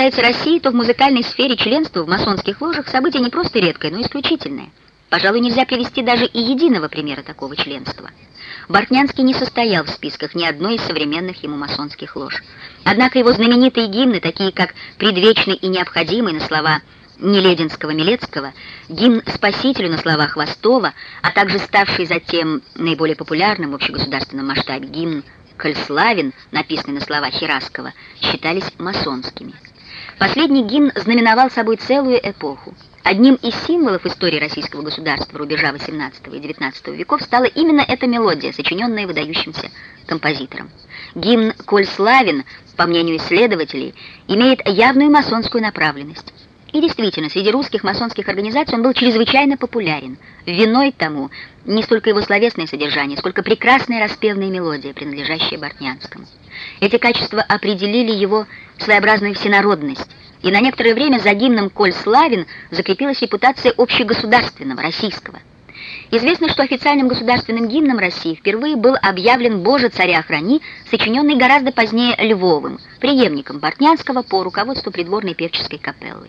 касается России, то в музыкальной сфере членство в масонских ложах событие не просто редкое, но исключительное. Пожалуй, нельзя привести даже и единого примера такого членства. Бортнянский не состоял в списках ни одной из современных ему масонских лож. Однако его знаменитые гимны, такие как «Предвечный и необходимый» на слова Нелединского-Милецкого, гимн «Спасителю» на слова Хвостова, а также ставший затем наиболее популярным в общегосударственном масштабе гимн «Коль славен», написанный на слова Хераскова, считались масонскими. Последний гимн знаменовал собой целую эпоху. Одним из символов истории российского государства рубежа XVIII и XIX веков стала именно эта мелодия, сочиненная выдающимся композитором. Гимн «Коль славен», по мнению исследователей, имеет явную масонскую направленность. И действительно, среди русских масонских организаций он был чрезвычайно популярен. Виной тому не столько его словесное содержание, сколько прекрасная распевная мелодия, принадлежащая Бортнянскому. Эти качества определили его своеобразную всенародность, и на некоторое время за гимном «Коль славен» закрепилась репутация общегосударственного, российского. Известно, что официальным государственным гимном России впервые был объявлен «Боже, царя храни», сочиненный гораздо позднее Львовым, преемником Бортнянского по руководству придворной певческой капеллы.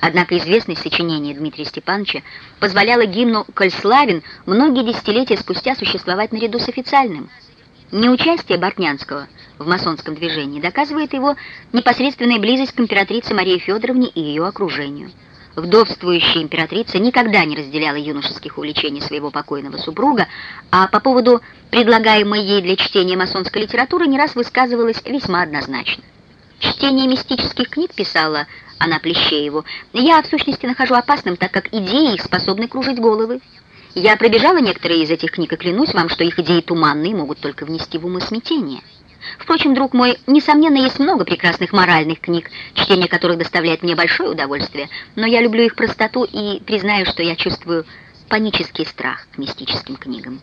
Однако известность сочинения Дмитрия Степановича позволяла гимну «Коль славен» многие десятилетия спустя существовать наряду с официальным. Неучастие Бортнянского в масонском движении доказывает его непосредственная близость к императрице Марии Федоровне и ее окружению. Вдовствующая императрица никогда не разделяла юношеских увлечений своего покойного супруга, а по поводу предлагаемой ей для чтения масонской литературы не раз высказывалась весьма однозначно. Чтение мистических книг, писала она Плещееву, я в сущности нахожу опасным, так как идеи их способны кружить головы. Я пробежала некоторые из этих книг и клянусь вам, что их идеи туманные могут только внести в умы смятение. Впрочем, друг мой, несомненно, есть много прекрасных моральных книг, чтение которых доставляет мне большое удовольствие, но я люблю их простоту и признаю, что я чувствую панический страх к мистическим книгам.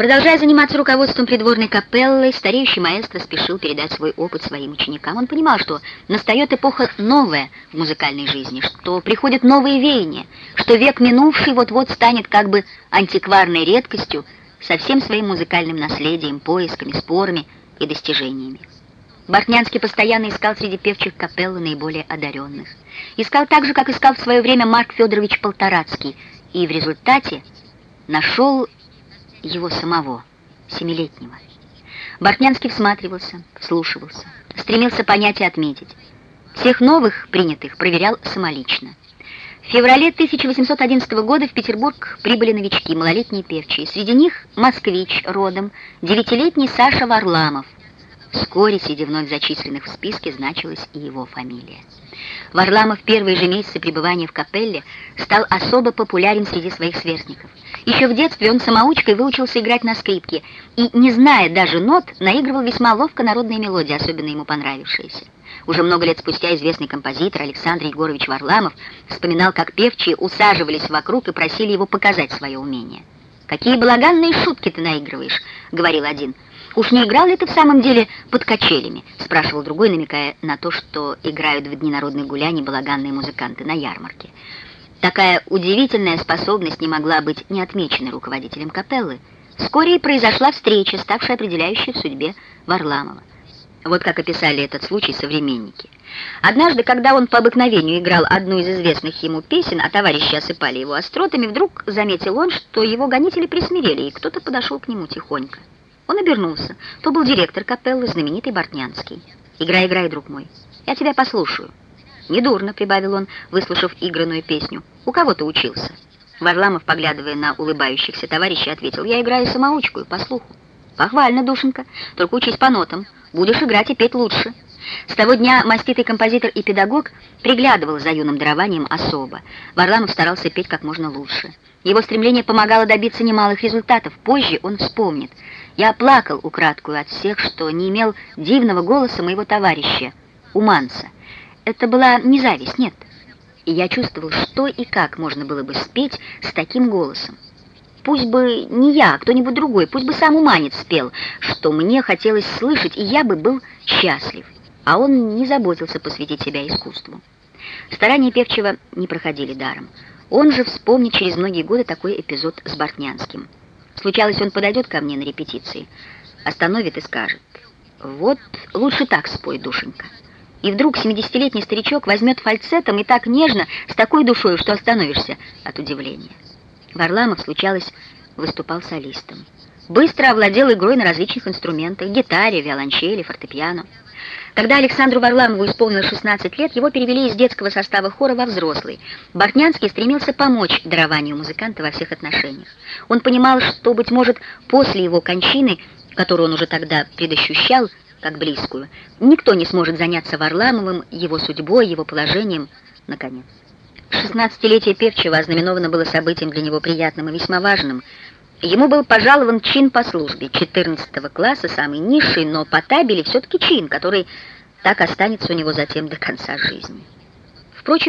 Продолжая заниматься руководством придворной капеллы, стареющий маэстро спешил передать свой опыт своим ученикам. Он понимал, что настает эпоха новая в музыкальной жизни, что приходят новые веяния, что век минувший вот-вот станет как бы антикварной редкостью со всем своим музыкальным наследием, поисками, спорами и достижениями. Бортнянский постоянно искал среди певчих капеллы наиболее одаренных. Искал так же, как искал в свое время Марк Федорович Полторацкий, и в результате нашел его самого, семилетнего. Бортнянский всматривался, вслушивался, стремился понять и отметить. Всех новых принятых проверял самолично. В феврале 1811 года в Петербург прибыли новички, малолетние певчие. Среди них москвич родом, девятилетний Саша Варламов. Вскоре, сидя вновь зачисленных в списке, значилась и его фамилия. Варламов первые же месяцы пребывания в капелле стал особо популярен среди своих сверстников. Еще в детстве он самоучкой выучился играть на скрипке и, не зная даже нот, наигрывал весьма ловко народные мелодии, особенно ему понравившиеся. Уже много лет спустя известный композитор Александр Егорович Варламов вспоминал, как певчие усаживались вокруг и просили его показать свое умение. «Какие балаганные шутки ты наигрываешь», — говорил один. «Уж не играл ли ты в самом деле под качелями?» — спрашивал другой, намекая на то, что играют в дни народных гуляний балаганные музыканты на ярмарке. Такая удивительная способность не могла быть не отмечена руководителем капеллы. Вскоре и произошла встреча, ставшая определяющей в судьбе Варламова. Вот как описали этот случай современники. Однажды, когда он по обыкновению играл одну из известных ему песен, а товарищи осыпали его остротами, вдруг заметил он, что его гонители присмирели, и кто-то подошел к нему тихонько. Он обернулся. То был директор капеллы, знаменитый Бортнянский. «Играй, играй, друг мой, я тебя послушаю». «Недурно», — прибавил он, выслушав игранную песню. «У кого ты учился?» Варламов, поглядывая на улыбающихся товарищей, ответил, «Я играю самоучку, по слуху». «Похвально, душенька, только учись по нотам. Будешь играть и петь лучше». С того дня маститый композитор и педагог приглядывал за юным дарованием особо. Варламов старался петь как можно лучше. Его стремление помогало добиться немалых результатов. Позже он вспомнит. «Я плакал украдкую от всех, что не имел дивного голоса моего товарища, Уманса. Это была не зависть, нет. И я чувствовал, что и как можно было бы спеть с таким голосом. Пусть бы не я, а кто-нибудь другой, пусть бы сам Уманец спел, что мне хотелось слышать, и я бы был счастлив. А он не заботился посвятить себя искусству. Старания Певчева не проходили даром. Он же вспомнит через многие годы такой эпизод с Бортнянским. Случалось, он подойдет ко мне на репетиции, остановит и скажет, «Вот лучше так спой, душенька». И вдруг 70-летний старичок возьмет фальцетом и так нежно, с такой душой, что остановишься от удивления. Варламов, случалось, выступал солистом. Быстро овладел игрой на различных инструментах, гитаре, виолончели, фортепиано. Когда Александру Варламову исполнилось 16 лет, его перевели из детского состава хора во взрослый. Бортнянский стремился помочь дарованию музыканта во всех отношениях. Он понимал, что, быть может, после его кончины, которую он уже тогда предощущал, как близкую, никто не сможет заняться Варламовым, его судьбой, его положением, наконец. Шестнадцатилетие Певчего ознаменовано было событием для него приятным и весьма важным. Ему был пожалован чин по службе 14 класса, самый низший, но по табели все-таки чин, который так останется у него затем до конца жизни. Впрочем,